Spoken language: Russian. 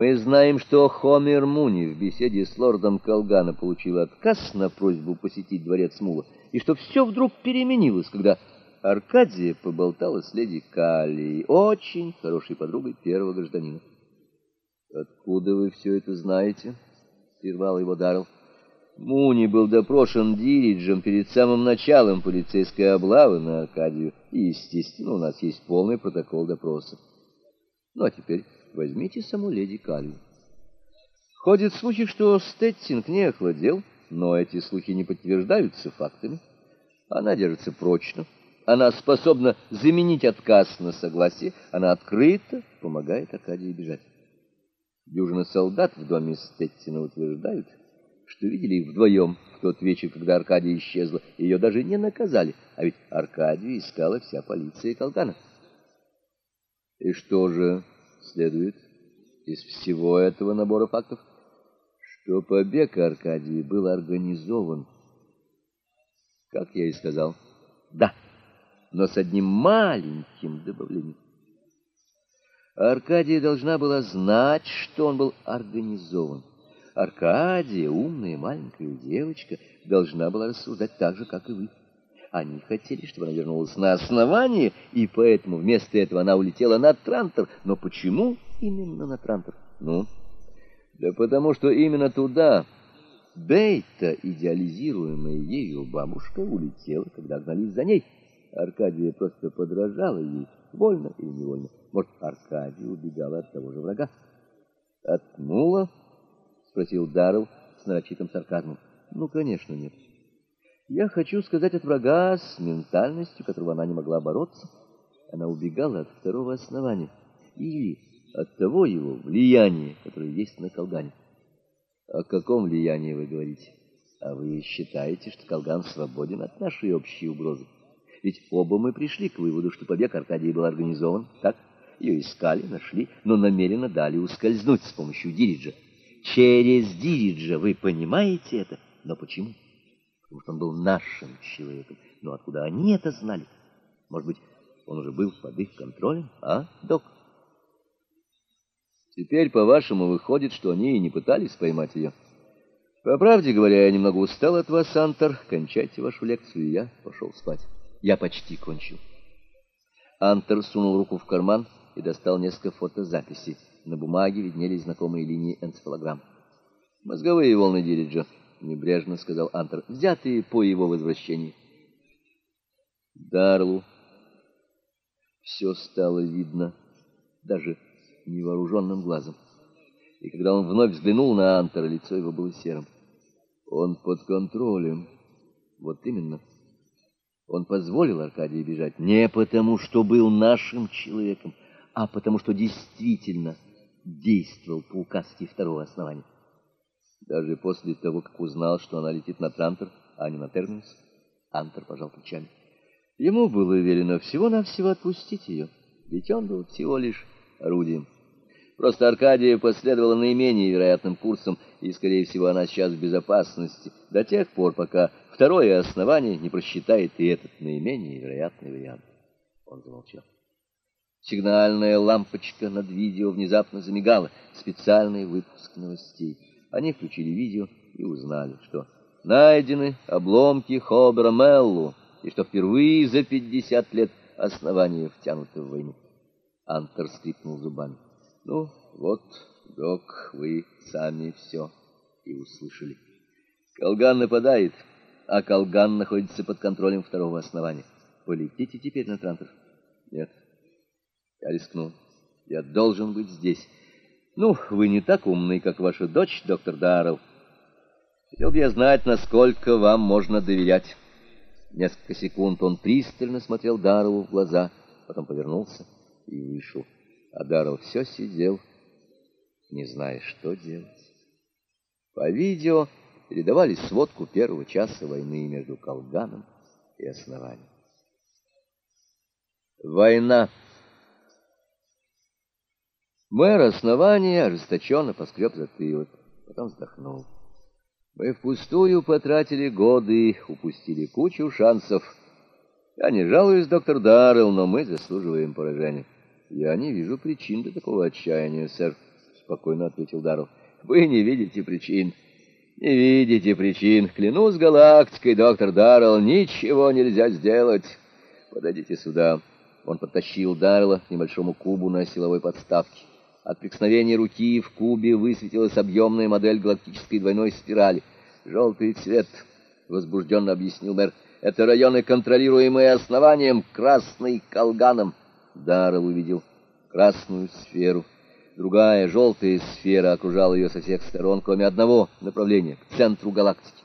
Мы знаем, что Хомер Муни в беседе с лордом Колгана получил отказ на просьбу посетить дворец Мула, и что все вдруг переменилось, когда Аркадия поболтала с леди Каллией, очень хорошей подругой первого гражданина. «Откуда вы все это знаете?» — прервал его Даррелл. Муни был допрошен Дириджем перед самым началом полицейской облавы на Аркадию, и, естественно, у нас есть полный протокол допроса. Ну, а теперь возьмите саму леди Калию. Ходят слухи, что Стеттинг не охладел, но эти слухи не подтверждаются фактами. Она держится прочно, она способна заменить отказ на согласие, она открыто помогает Акадии бежать. Дюжина солдат в доме Стеттина утверждают, что видели их вдвоем в тот вечер, когда Аркадия исчезла. Ее даже не наказали, а ведь Аркадию искала вся полиция Колгана. И что же следует из всего этого набора фактов? Что побег Аркадии был организован. Как я и сказал. Да, но с одним маленьким добавлением. Аркадия должна была знать, что он был организован. Аркадия, умная маленькая девочка, должна была рассуждать так же, как и вы. Они хотели, чтобы она вернулась на основание, и поэтому вместо этого она улетела на Трантор. Но почему именно на Трантор? Ну, да потому что именно туда Бейта, идеализируемая ею бабушка, улетела, когда гнались за ней. Аркадия просто подражала ей, вольно или невольно. Может, Аркадия убегала от того же врага. «Отнула?» — спросил Даррелл с нарочитым сарказмом. «Ну, конечно, нет». Я хочу сказать от врага с ментальностью, которого она не могла бороться. Она убегала от второго основания или от того его влияния, которое есть на Колгане. О каком влиянии вы говорите? А вы считаете, что Колган свободен от нашей общей угрозы? Ведь оба мы пришли к выводу, что побег Аркадии был организован, так? Ее искали, нашли, но намеренно дали ускользнуть с помощью Дириджа. Через Дириджа, вы понимаете это? Но почему? Потому что он был нашим человеком. Но откуда они это знали? Может быть, он уже был под их контролем, а, док? Теперь, по-вашему, выходит, что они и не пытались поймать ее. По правде говоря, я немного устал от вас, Антер. Кончайте вашу лекцию, и я пошел спать. Я почти кончил. Антер сунул руку в карман и достал несколько фотозаписей. На бумаге виднелись знакомые линии энцефалограмм. Мозговые волны Дириджа. — небрежно сказал Антер, — взятые по его возвращении. Дарлу все стало видно, даже невооруженным глазом. И когда он вновь взглянул на Антера, лицо его было серым. Он под контролем. Вот именно. Он позволил Аркадию бежать не потому, что был нашим человеком, а потому, что действительно действовал по указке второго основания. Даже после того, как узнал, что она летит на Трантор, а не на Терминус, Антер пожал плечами. Ему было велено всего-навсего отпустить ее, ведь он был всего лишь орудием. Просто Аркадия последовала наименее вероятным курсом, и, скорее всего, она сейчас в безопасности, до тех пор, пока второе основание не просчитает и этот наименее вероятный вариант. Он замолчал. Сигнальная лампочка над видео внезапно замигала. Специальный выпуск новостей. Они включили видео и узнали, что найдены обломки Хобера Меллу, и что впервые за пятьдесят лет основания втянуты в войну. Антер скрипнул зубами. Ну, вот, док, вы сами все и услышали. Колган нападает, а Колган находится под контролем второго основания. Полетите теперь на Трантор? Нет. Я рискну. Я должен быть здесь. Ну, вы не так умный, как ваша дочь, доктор Даррелл. Хотел бы я знать, насколько вам можно доверять. Несколько секунд он пристально смотрел Дарреллу в глаза, потом повернулся и вышел. А Даррелл все сидел, не зная, что делать. По видео передавали сводку первого часа войны между Колганом и Основанием. Война. Мэр основания ожесточенно поскреб затылок, потом вздохнул. Мы впустую потратили годы, упустили кучу шансов. Я не жалуюсь, доктор Даррелл, но мы заслуживаем поражения. Я не вижу причин для такого отчаяния, сэр. спокойно ответил Даррелл. Вы не видите причин. Не видите причин. Клянусь галактикой, доктор Даррелл, ничего нельзя сделать. Подойдите сюда. Он подтащил Даррелла к небольшому кубу на силовой подставке. От прикосновения руки в кубе высветилась объемная модель галактической двойной спирали. «Желтый цвет», — возбужденно объяснил мэр, — «это районы, контролируемые основанием, красный — колганом». Даррелл увидел красную сферу. Другая желтая сфера окружала ее со всех сторон, кроме одного направления — к центру галактики.